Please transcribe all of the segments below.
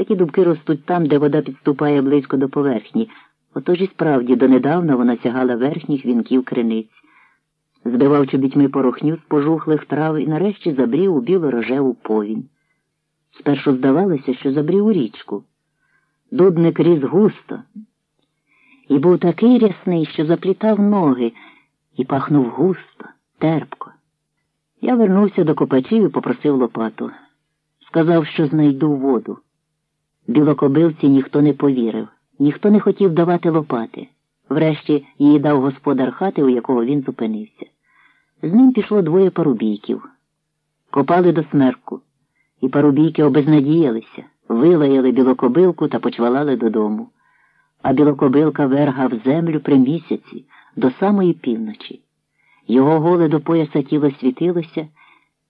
Такі дубки ростуть там, де вода підступає близько до поверхні. Отож і справді донедавна вона сягала верхніх вінків криниць. Збивав чобітьми порохню з пожухлих трав і нарешті забрів у біло-рожеву повінь. Спершу здавалося, що забрів у річку. Дудник ріс густо і був такий рясний, що заплітав ноги і пахнув густо, терпко. Я вернувся до копачів і попросив лопату. Сказав, що знайду воду. Білокобилці ніхто не повірив, ніхто не хотів давати лопати. Врешті її дав господар хати, у якого він зупинився. З ним пішло двоє парубійків. Копали до смерку, і парубійки обезнадіялися, вилаяли білокобилку та почвалали додому. А білокобилка вергав землю при місяці до самої півночі. Його голе до пояса тіло світилося,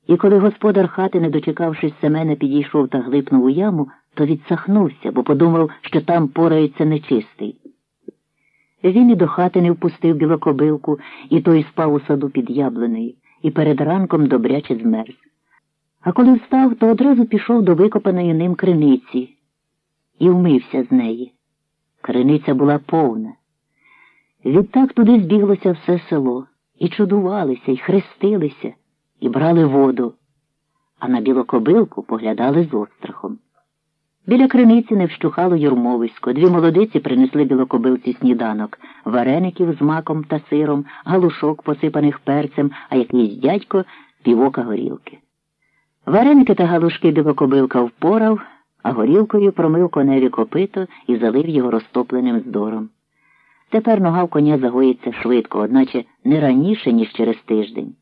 і коли господар хати, не дочекавшись Семена, підійшов та глипнув у яму, то відсахнувся, бо подумав, що там порається нечистий. Він і до хати не впустив білокобилку, і той спав у саду під яблунею, і перед ранком добряче змерз. А коли встав, то одразу пішов до викопаної ним криниці і вмився з неї. Криниця була повна. Відтак туди збіглося все село, і чудувалися, і хрестилися, і брали воду, а на білокобилку поглядали з острахом. Біля криниці не вщухало юрмовисько. Дві молодиці принесли білокобилці сніданок, вареників з маком та сиром, галушок, посипаних перцем, а якийсь дядько півока горілки. Вареники та галушки білокобилка впорав, а горілкою промив коневі копито і залив його розтопленим здором. Тепер нога в коня загоїться швидко, одначе не раніше, ніж через тиждень.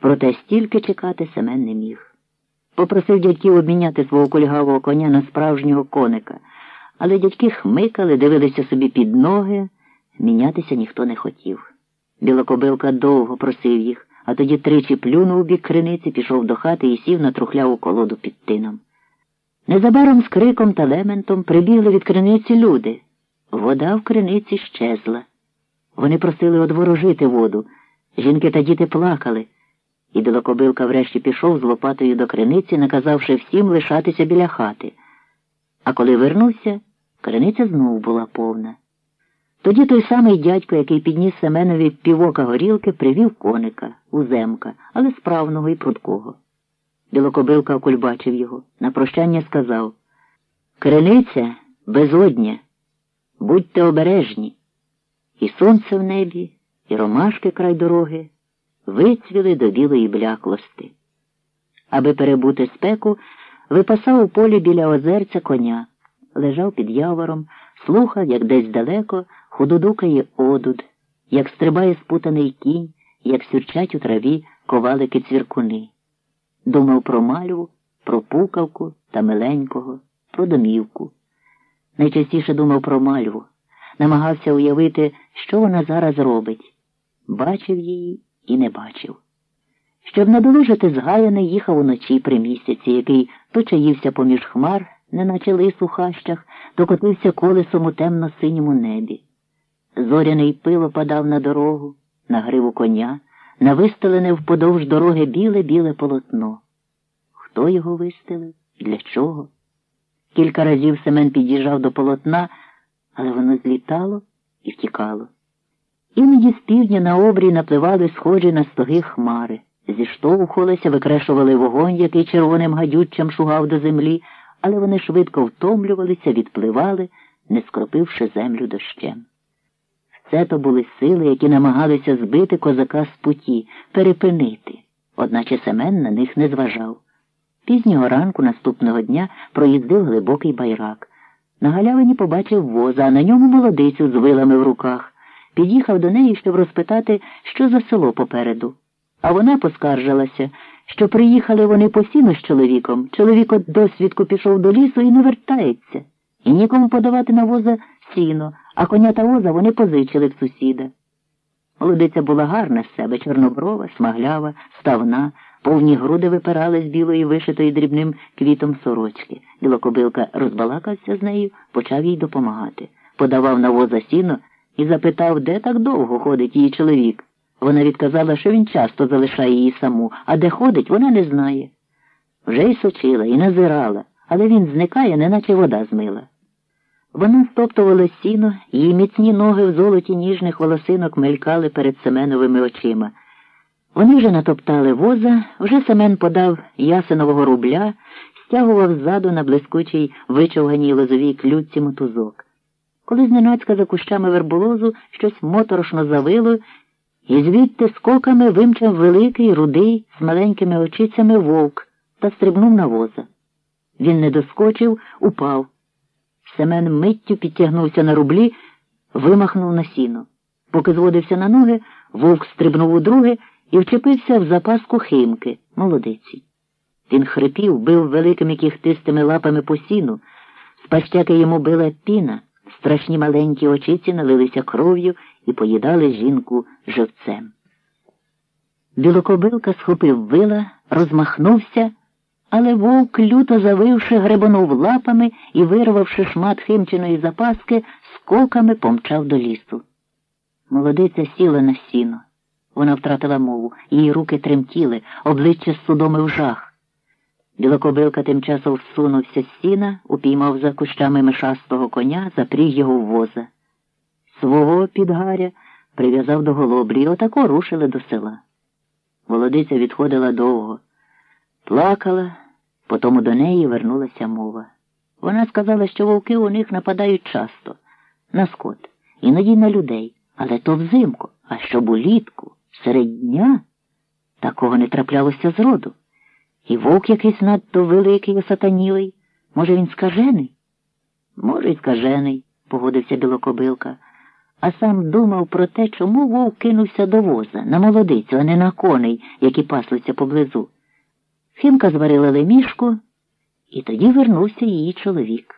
Проте стільки чекати Семен не міг. Попросив дядьків обміняти свого кульгавого коня на справжнього коника, але дядьки хмикали, дивилися собі під ноги, мінятися ніхто не хотів. Білокобилка довго просив їх, а тоді тричі плюнув у бік криниці, пішов до хати і сів на трухляву колоду під тином. Незабаром з криком та лементом прибігли від криниці люди. Вода в криниці щезла. Вони просили одворожити воду. Жінки та діти плакали. І білокобилка врешті пішов з лопатою до криниці, наказавши всім лишатися біля хати. А коли вернувся, криниця знову була повна. Тоді той самий дядько, який підніс Семенові півока горілки, привів коника, уземка, але справного і прудкого. Білокобилка окульбачив його. На прощання сказав Криниця безодня, будьте обережні. І сонце в небі, і ромашки край дороги вицвіли до білої бляклости. Аби перебути спеку, випасав у полі біля озерця коня, лежав під явором, слухав, як десь далеко худодукає одуд, як стрибає спутаний кінь, як сюрчать у траві ковалики цвіркуни. Думав про мальву, про пукавку та миленького, про домівку. Найчастіше думав про мальву, намагався уявити, що вона зараз робить. Бачив її і не бачив. Щоб надолужити згаяний, їхав уночі при місяці, який то чаївся поміж хмар, неначе лис у хащах, то котився колесом у темно-синьому небі. Зоряний пило падав на дорогу, на гриву коня, на вистелене вподовж дороги біле-біле полотно. Хто його вистелив? Для чого? Кілька разів Семен під'їжджав до полотна, але воно злітало і втікало. Іноді з півдня на обрій напливали схожі на стоги хмари, зіштовхувалися, викрешували вогонь, який червоним гадюччям шугав до землі, але вони швидко втомлювалися, відпливали, не скропивши землю дощем. Все то були сили, які намагалися збити козака з путі, перепинити, одначе Семен на них не зважав. Пізнього ранку наступного дня проїздив глибокий байрак. На галявині побачив воза, а на ньому молодицю з вилами в руках. Під'їхав до неї, щоб розпитати, що за село попереду. А вона поскаржилася, що приїхали вони по сіну з чоловіком. Чоловік от досвідку пішов до лісу і не вертається. І нікому подавати на воза сіно, а коня та воза вони позичили в сусіда. Молодиця була гарна з себе, чорноброва, смаглява, ставна, повні груди випирали з білої вишитої дрібним квітом сорочки. Білокобилка розбалакався з нею, почав їй допомагати. Подавав на воза сіно і запитав, де так довго ходить її чоловік. Вона відказала, що він часто залишає її саму, а де ходить, вона не знає. Вже й сочила, і назирала, але він зникає, неначе вода змила. Вона стоптувала сіно, її міцні ноги в золоті ніжних волосинок мелькали перед Семеновими очима. Вони вже натоптали воза, вже Семен подав ясенового рубля, стягував ззаду на блискучій вичовганій лозовій клюдці мотузок. Коли зненацька за кущами верболозу щось моторошно завило, і звідти скоками вимчав великий, рудий, з маленькими очицями вовк та стрибнув на воза. Він не доскочив, упав. Семен миттю підтягнувся на рублі, вимахнув на сіно. Поки зводився на ноги, вовк стрибнув у друге і вчепився в запаску химки, молодиці. Він хрипів, бив великими кіхтистими лапами по сіну, з пащаки йому била піна, страшні маленькі очиці налилися кров'ю і поїдали жінку живцем. Білокобилка схопив вила, розмахнувся, але вовк, люто завивши, гребонув лапами і, вирвавши шмат химчиної запаски, скоками помчав до лісу. Молодиця сіла на сіно. Вона втратила мову, її руки тремтіли, обличчя судомив жах. Білокобилка тим часом всунувся з сіна, упіймав за кущами мишастого коня, запріг його в воза. Свого підгаря прив'язав до голоблі і отако рушили до села. Володиця відходила довго, плакала, потому до неї вернулася мова. Вона сказала, що вовки у них нападають часто, на скот, іноді на людей, але то взимку, а щоб улітку, серед дня, такого не траплялося зроду. І вовк якийсь надто великий, осатанілий. Може, він скажений? Може, й скажений, погодився білокобилка, а сам думав про те, чому вовк кинувся до воза, на молодицю, а не на коней, які паслися поблизу. Фімка зварила лемішку, і тоді вернувся її чоловік.